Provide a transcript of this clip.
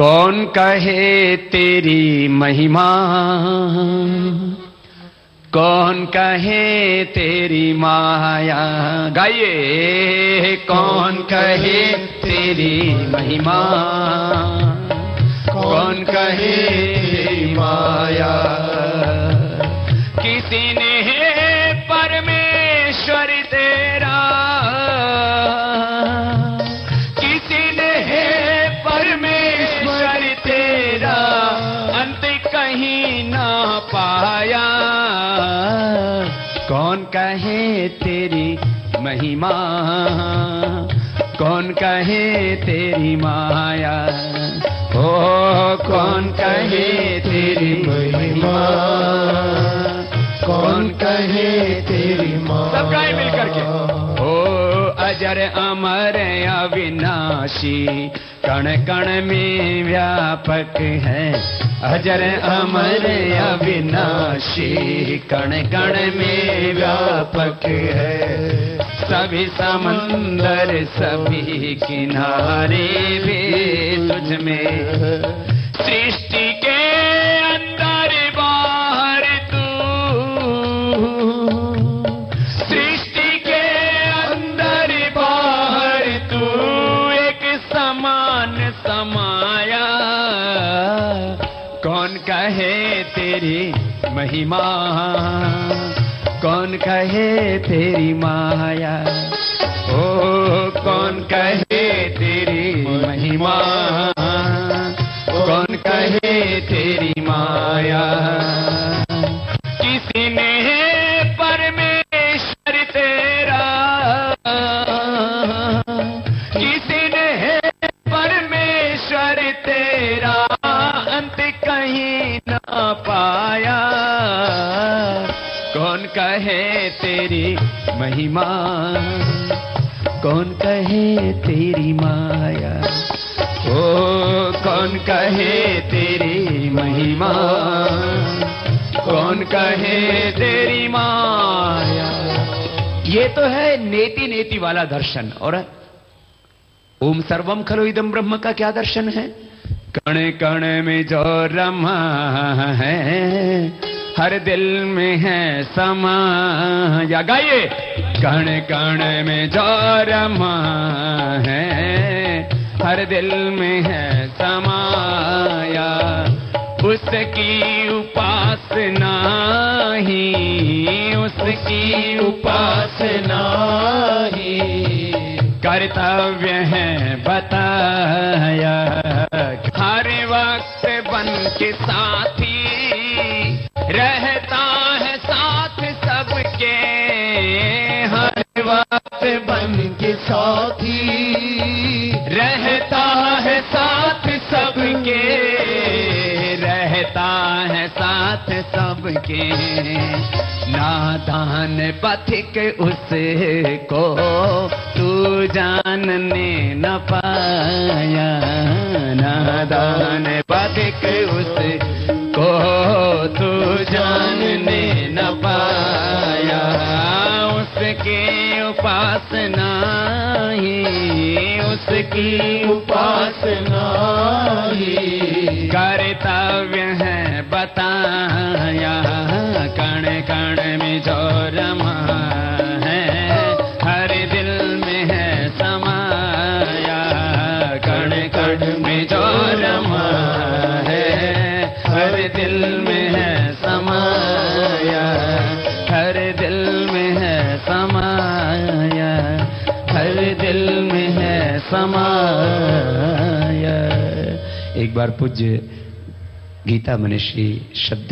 कौन कहे तेरी महिमा? कौन कहे तेरी माया? गाइए, कौन कहे तेरी महिमा? कौन कहे तेरी माया? कौन कहे तेरी महिमा? कौन कहे तेरी माया? ओ, कौन कहे तेरी महिमा? कौन कहे तेरी माया सब गाए मिल करके ओ अजर अमर अविनाशी कण कण में व्यापक है। अजर अमर अविनाशी कण कण में व्यापक है। सभी समंदर, सभी किनारे भी तुझ में। सृष्टि समाया। कौन कहे तेरी महिमा? कौन कहे तेरी माया? ओ कौन कहे तेरी महिमा? तेरी महिमा। कौन कहे तेरी माया? ओ, कौन कहे तेरी महिमा? कौन कहे तेरी माया? ये तो है नेति नेति वाला दर्शन। और ओम सर्वम खलो इदम ब्रह्म का क्या दर्शन है? कण कण में जो रमा है हर दिल में है समा। या गाइए। कण कण में जो रमा है, हर दिल में है समाया उसकी उपासना ही, उसकी उपासना ही। कर्तव्य है बताया। साथ सबके, रहता है साथ सबके। नादान पथिक उसे को तू जानने न पाया। नादान पथिक उसको उसकी उपासना ही, उसकी उपासना ही। कर्तव्य है बताया, कण कण में जो रमा है। हर दिल में है समाया, कण कण में जो रमा है। हर दिल में है समाया। में है समाया। एक बार पूज्य गीता मनीषी श्रद्धे